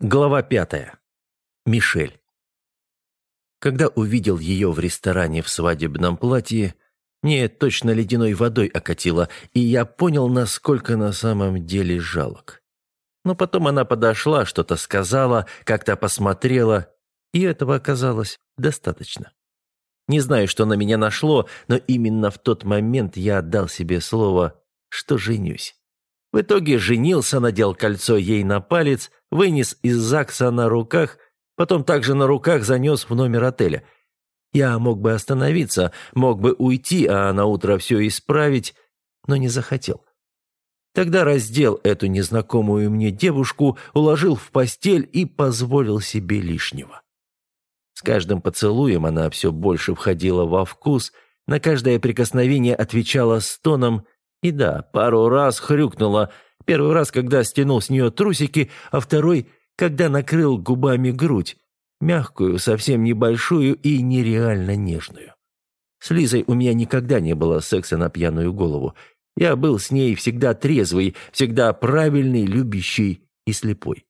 Глава пятая. Мишель. Когда увидел ее в ресторане в свадебном платье, мне точно ледяной водой окатило, и я понял, насколько на самом деле жалок. Но потом она подошла, что-то сказала, как-то посмотрела, и этого оказалось достаточно. Не знаю, что на меня нашло, но именно в тот момент я отдал себе слово, что женюсь. В итоге женился, надел кольцо ей на палец, вынес из ЗАГСа на руках, потом также на руках занес в номер отеля. Я мог бы остановиться, мог бы уйти, а на утро все исправить, но не захотел. Тогда раздел эту незнакомую мне девушку, уложил в постель и позволил себе лишнего. С каждым поцелуем она все больше входила во вкус, на каждое прикосновение отвечала стоном и да, пару раз хрюкнула. Первый раз, когда стянул с нее трусики, а второй, когда накрыл губами грудь. Мягкую, совсем небольшую и нереально нежную. С Лизой у меня никогда не было секса на пьяную голову. Я был с ней всегда трезвый, всегда правильный, любящий и слепой.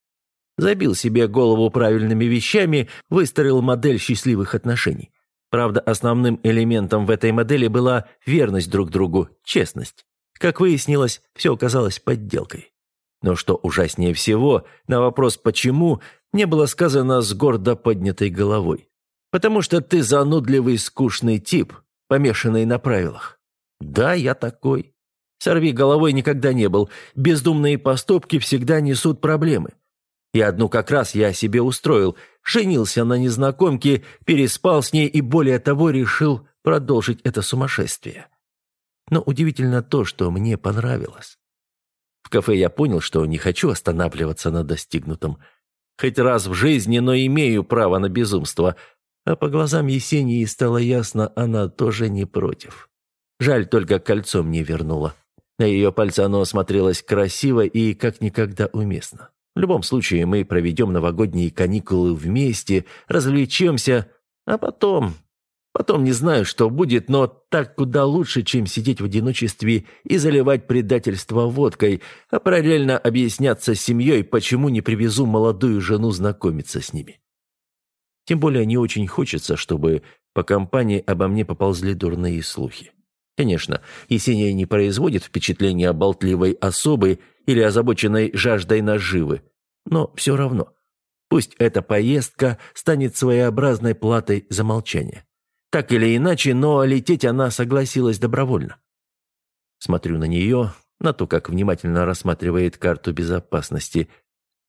Забил себе голову правильными вещами, выстроил модель счастливых отношений. Правда, основным элементом в этой модели была верность друг другу, честность. Как выяснилось, все оказалось подделкой. Но что ужаснее всего, на вопрос «почему» не было сказано с гордо поднятой головой. «Потому что ты занудливый, скучный тип, помешанный на правилах». «Да, я такой. Сорви головой никогда не был. Бездумные поступки всегда несут проблемы. И одну как раз я себе устроил. Женился на незнакомке, переспал с ней и, более того, решил продолжить это сумасшествие. Но удивительно то, что мне понравилось. В кафе я понял, что не хочу останавливаться на достигнутом. Хоть раз в жизни, но имею право на безумство. А по глазам Есении стало ясно, она тоже не против. Жаль, только кольцо мне вернуло. На ее пальце оно смотрелось красиво и как никогда уместно. В любом случае, мы проведем новогодние каникулы вместе, развлечемся, а потом Потом не знаю, что будет, но так куда лучше, чем сидеть в одиночестве и заливать предательство водкой, а параллельно объясняться с семьей, почему не привезу молодую жену знакомиться с ними. Тем более не очень хочется, чтобы по компании обо мне поползли дурные слухи. Конечно, Есения не производит впечатления болтливой особы или озабоченной жаждой наживы, но все равно. Пусть эта поездка станет своеобразной платой за молчание. Так или иначе, но лететь она согласилась добровольно. Смотрю на нее, на то, как внимательно рассматривает карту безопасности.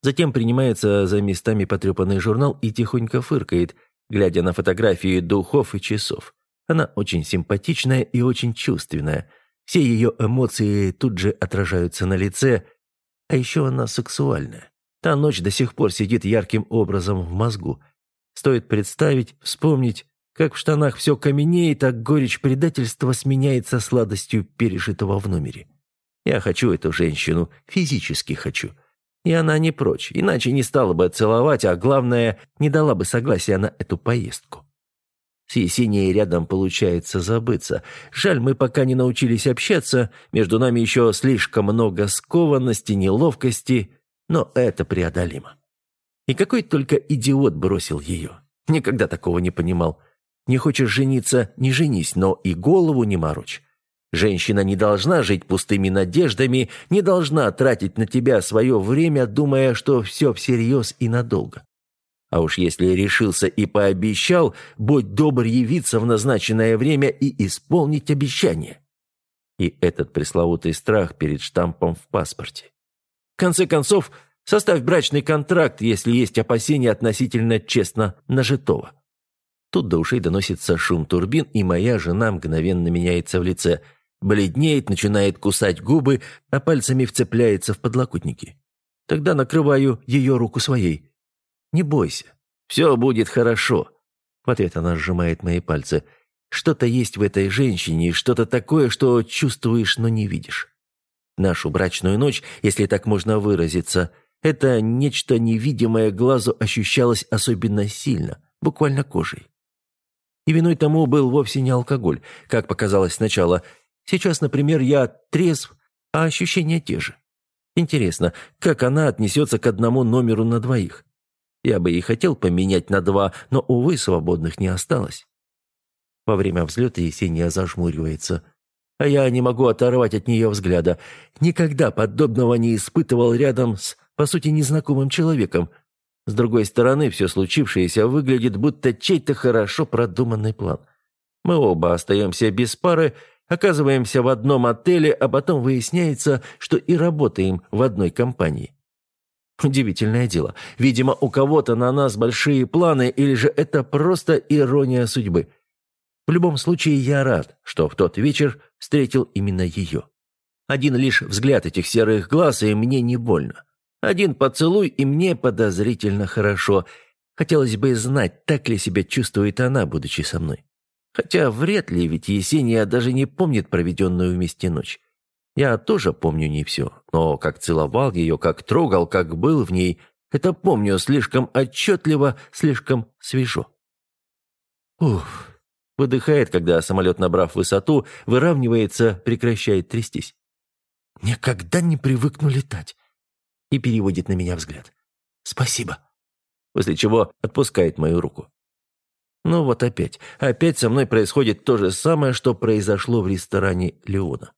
Затем принимается за местами потрепанный журнал и тихонько фыркает, глядя на фотографии духов и часов. Она очень симпатичная и очень чувственная. Все ее эмоции тут же отражаются на лице, а еще она сексуальная. Та ночь до сих пор сидит ярким образом в мозгу. Стоит представить, вспомнить, как в штанах все каменеет, а горечь предательства сменяется сладостью пережитого в номере. Я хочу эту женщину, физически хочу. И она не прочь, иначе не стала бы целовать, а главное, не дала бы согласия на эту поездку. С Есенией рядом получается забыться. Жаль, мы пока не научились общаться, между нами еще слишком много скованности, неловкости, но это преодолимо. И какой только идиот бросил ее. Никогда такого не понимал. Не хочешь жениться – не женись, но и голову не морочь. Женщина не должна жить пустыми надеждами, не должна тратить на тебя свое время, думая, что все всерьез и надолго. А уж если решился и пообещал, будь добр явиться в назначенное время и исполнить обещание. И этот пресловутый страх перед штампом в паспорте. В конце концов, составь брачный контракт, если есть опасения относительно честно нажитого. Тут до ушей доносится шум турбин, и моя жена мгновенно меняется в лице. Бледнеет, начинает кусать губы, а пальцами вцепляется в подлокотники. Тогда накрываю ее руку своей. «Не бойся, все будет хорошо». В ответ она сжимает мои пальцы. «Что-то есть в этой женщине, что-то такое, что чувствуешь, но не видишь». Нашу брачную ночь, если так можно выразиться, это нечто невидимое глазу ощущалось особенно сильно, буквально кожей. И виной тому был вовсе не алкоголь, как показалось сначала. Сейчас, например, я трезв, а ощущения те же. Интересно, как она отнесется к одному номеру на двоих? Я бы и хотел поменять на два, но, увы, свободных не осталось. Во время взлета Есения зажмуривается, а я не могу оторвать от нее взгляда. Никогда подобного не испытывал рядом с, по сути, незнакомым человеком. С другой стороны, все случившееся выглядит, будто чей-то хорошо продуманный план. Мы оба остаемся без пары, оказываемся в одном отеле, а потом выясняется, что и работаем в одной компании. Удивительное дело. Видимо, у кого-то на нас большие планы, или же это просто ирония судьбы. В любом случае, я рад, что в тот вечер встретил именно ее. Один лишь взгляд этих серых глаз, и мне не больно. Один поцелуй, и мне подозрительно хорошо. Хотелось бы знать, так ли себя чувствует она, будучи со мной. Хотя вряд ли, ведь Есения даже не помнит проведенную вместе ночь. Я тоже помню не все, но как целовал ее, как трогал, как был в ней, это помню слишком отчетливо, слишком свежо. Уф, выдыхает, когда самолет, набрав высоту, выравнивается, прекращает трястись. «Никогда не привыкну летать», и переводит на меня взгляд. «Спасибо», после чего отпускает мою руку. Ну вот опять, опять со мной происходит то же самое, что произошло в ресторане Леона.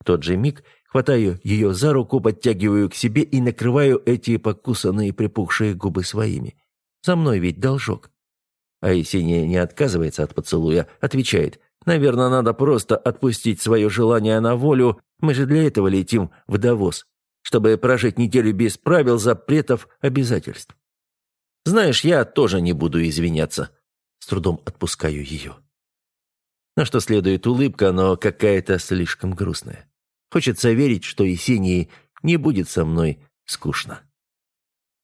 В тот же миг хватаю ее за руку, подтягиваю к себе и накрываю эти покусанные припухшие губы своими. За мной ведь должок. А Есения не отказывается от поцелуя, отвечает. «Наверное, надо просто отпустить свое желание на волю. Мы же для этого летим в Давос, чтобы прожить неделю без правил, запретов, обязательств». «Знаешь, я тоже не буду извиняться». С трудом отпускаю ее. На что следует улыбка, но какая-то слишком грустная. Хочется верить, что Есении не будет со мной скучно.